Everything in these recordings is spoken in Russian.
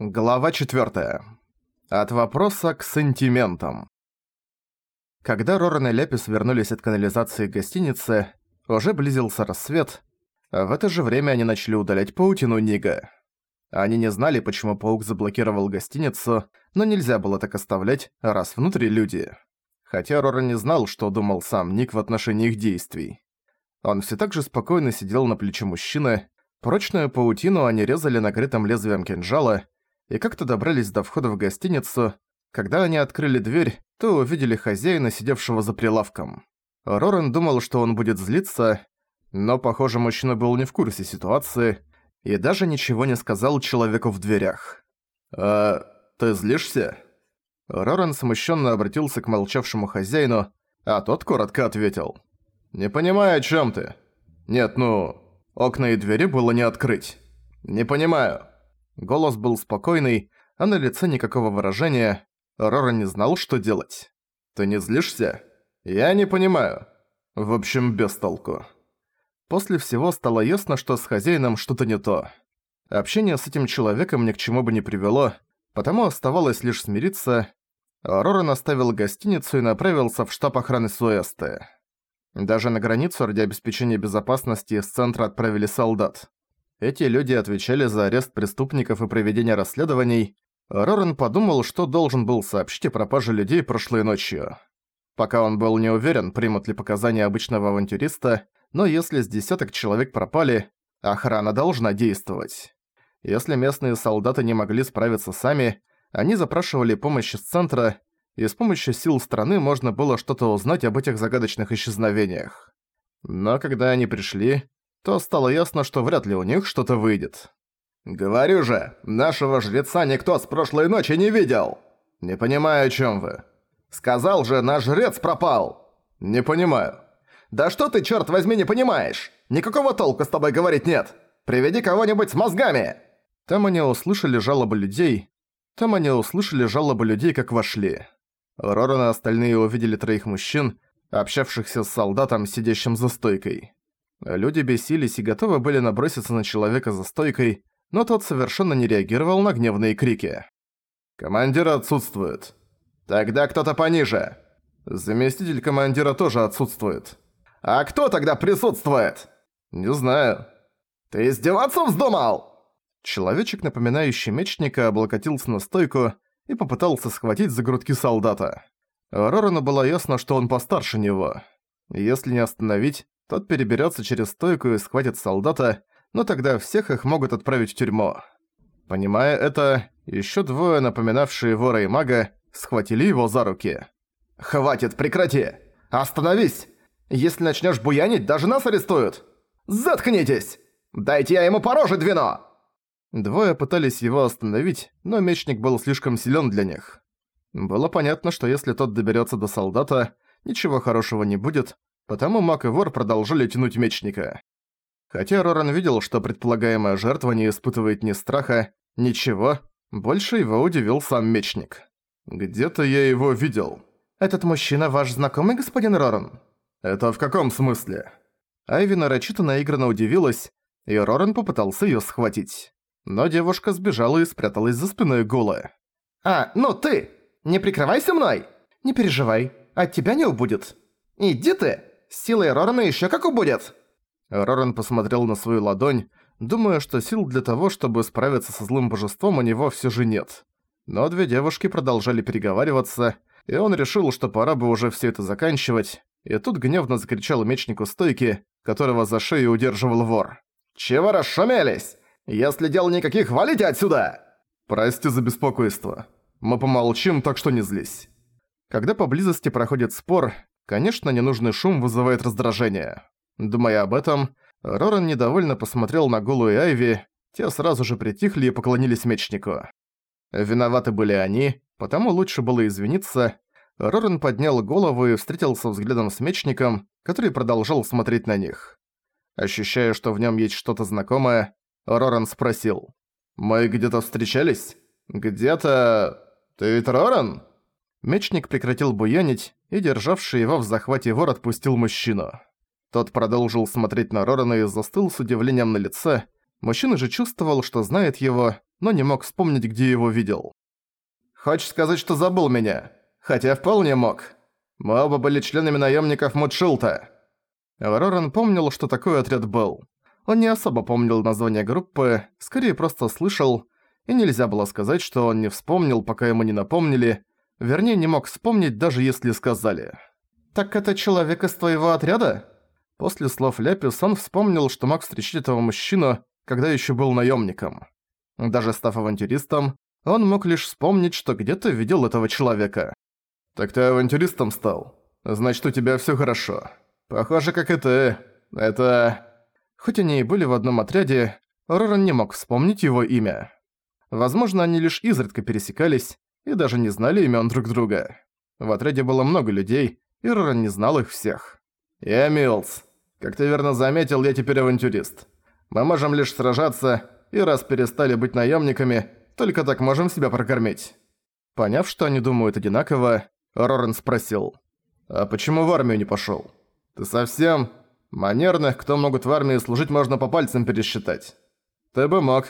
Глава 4. От вопроса к сантиментам. Когда Роран и Лепис вернулись от канализации гостиницы, уже близился рассвет, в это же время они начали удалять паутину Нига. Они не знали, почему паук заблокировал гостиницу, но нельзя было так оставлять, раз внутри люди. Хотя Роран не знал, что думал сам Ник в отношении их действий. Он все так же спокойно сидел на плече мужчины, прочную паутину они резали накрытым лезвием кинжала, и как-то добрались до входа в гостиницу. Когда они открыли дверь, то увидели хозяина, сидевшего за прилавком. Рорен думал, что он будет злиться, но, похоже, мужчина был не в курсе ситуации и даже ничего не сказал человеку в дверях. «А ты злишься?» Рорен смущенно обратился к молчавшему хозяину, а тот коротко ответил. «Не понимаю, о чем ты. Нет, ну, окна и двери было не открыть. Не понимаю». Голос был спокойный, а на лице никакого выражения. Рора не знал, что делать. «Ты не злишься?» «Я не понимаю». В общем, без толку. После всего стало ясно, что с хозяином что-то не то. Общение с этим человеком ни к чему бы не привело, потому оставалось лишь смириться. Роран оставил гостиницу и направился в штаб охраны Суэсты. Даже на границу ради обеспечения безопасности из центра отправили солдат. Эти люди отвечали за арест преступников и проведение расследований. Рорен подумал, что должен был сообщить о пропаже людей прошлой ночью. Пока он был не уверен, примут ли показания обычного авантюриста, но если с десяток человек пропали, охрана должна действовать. Если местные солдаты не могли справиться сами, они запрашивали помощь из центра, и с помощью сил страны можно было что-то узнать об этих загадочных исчезновениях. Но когда они пришли, то стало ясно, что вряд ли у них что-то выйдет. «Говорю же, нашего жреца никто с прошлой ночи не видел!» «Не понимаю, о чем вы». «Сказал же, наш жрец пропал!» «Не понимаю». «Да что ты, черт возьми, не понимаешь? Никакого толка с тобой говорить нет! Приведи кого-нибудь с мозгами!» Там они услышали жалобы людей. Там они услышали жалобы людей, как вошли. Роран и остальные увидели троих мужчин, общавшихся с солдатом, сидящим за стойкой. Люди бесились и готовы были наброситься на человека за стойкой, но тот совершенно не реагировал на гневные крики. «Командир отсутствует». «Тогда кто-то пониже». «Заместитель командира тоже отсутствует». «А кто тогда присутствует?» «Не знаю». «Ты издеваться вздумал?» Человечек, напоминающий мечника, облокотился на стойку и попытался схватить за грудки солдата. Рорану было ясно, что он постарше него. Если не остановить, тот переберется через стойку и схватит солдата, но тогда всех их могут отправить в тюрьму. Понимая это, еще двое, напоминавшие вора и мага, схватили его за руки. «Хватит, прекрати! Остановись! Если начнешь буянить, даже нас арестуют! Заткнитесь! Дайте я ему по роже двину!» Двое пытались его остановить, но мечник был слишком силен для них. Было понятно, что если тот доберется до солдата, ничего хорошего не будет, Потому маг и вор продолжили тянуть мечника. Хотя Роран видел, что предполагаемая жертва не испытывает ни страха, ничего, больше его удивил сам мечник. «Где-то я его видел». «Этот мужчина ваш знакомый, господин Роран?» «Это в каком смысле?» Айви нарочито наигранно удивилась, и Роран попытался её схватить. Но девушка сбежала и спряталась за спиной голая. «А, ну ты! Не прикрывайся мной! Не переживай, от тебя не убудет. Иди ты!» Силой Рорана еще как убудет!» Роран посмотрел на свою ладонь, думая, что сил для того, чтобы справиться со злым божеством, у него все же нет. Но две девушки продолжали переговариваться, и он решил, что пора бы уже все это заканчивать, и тут гневно закричал мечнику стойки, которого за шею удерживал вор. «Чего расшумелись? Если дел никаких, валите отсюда!» «Прости за беспокойство. Мы помолчим, так что не злись». Когда поблизости проходит спор, Конечно, ненужный шум вызывает раздражение. Думая об этом, Роран недовольно посмотрел на голую Айви, те сразу же притихли и поклонились мечнику. Виноваты были они, потому лучше было извиниться. Роран поднял голову и встретился взглядом с мечником, который продолжал смотреть на них. Ощущая, что в нем есть что-то знакомое, Роран спросил. «Мы где-то встречались? Где-то... Ты ведь Роран?» Мечник прекратил буянить, и державший его в захвате вор отпустил мужчину. Тот продолжил смотреть на Рорана и застыл с удивлением на лице. Мужчина же чувствовал, что знает его, но не мог вспомнить, где его видел. «Хочешь сказать, что забыл меня? Хотя вполне мог. Мы оба были членами наемников Мудшилта». Роран помнил, что такой отряд был. Он не особо помнил название группы, скорее просто слышал, и нельзя было сказать, что он не вспомнил, пока ему не напомнили, вернее, не мог вспомнить, даже если сказали. «Так это человек из твоего отряда?» После слов Ляпис он вспомнил, что мог встречать этого мужчину, когда еще был наемником. Даже став авантюристом, он мог лишь вспомнить, что где-то видел этого человека. «Так ты авантюристом стал? Значит, у тебя все хорошо. Похоже, как и ты. Это...» Хоть они и были в одном отряде, Роран не мог вспомнить его имя. Возможно, они лишь изредка пересекались и даже не знали имен друг друга. В отряде было много людей, и Роран не знал их всех. «Я. Как ты верно заметил, я теперь авантюрист. Мы можем лишь сражаться, и раз перестали быть наемниками, только так можем себя прокормить». Поняв, что они думают одинаково, Роран спросил. «А почему в армию не пошёл? Ты совсем...» Манерных, кто могут в армии служить, можно по пальцам пересчитать. Ты бы мог.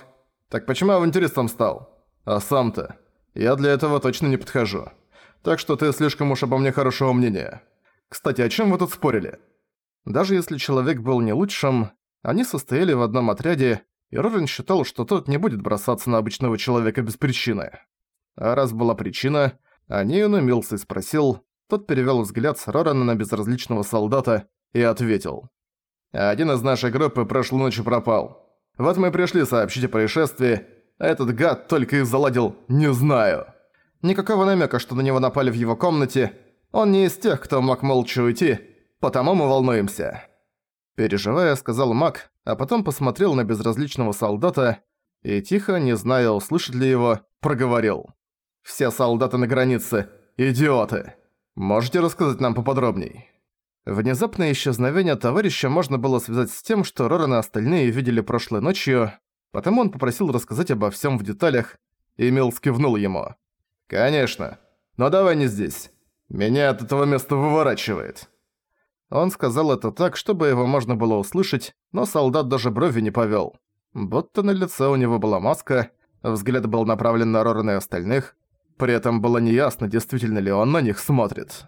Так почему авантюристом стал? А сам-то? Я для этого точно не подхожу. Так что ты слишком уж обо мне хорошего мнения. Кстати, о чем вы тут спорили? Даже если человек был не лучшим, они состояли в одном отряде, и Рорен считал, что тот не будет бросаться на обычного человека без причины. А раз была причина, о ней он умился и спросил, тот перевёл взгляд с Рорена на безразличного солдата и ответил. «Один из нашей группы прошлой ночью пропал. Вот мы пришли сообщить о происшествии, этот гад только и заладил «не знаю». Никакого намека, что на него напали в его комнате. Он не из тех, кто мог молча уйти, потому мы волнуемся». Переживая, сказал Мак, а потом посмотрел на безразличного солдата и тихо, не зная, услышать ли его, проговорил. «Все солдаты на границе – идиоты. Можете рассказать нам поподробней?» Внезапное исчезновение товарища можно было связать с тем, что Роран и остальные видели прошлой ночью, потому он попросил рассказать обо всем в деталях, и Милс кивнул ему. «Конечно. Но давай не здесь. Меня от этого места выворачивает». Он сказал это так, чтобы его можно было услышать, но солдат даже брови не повёл. Будто на лице у него была маска, взгляд был направлен на Рорана и остальных, при этом было неясно, действительно ли он на них смотрит.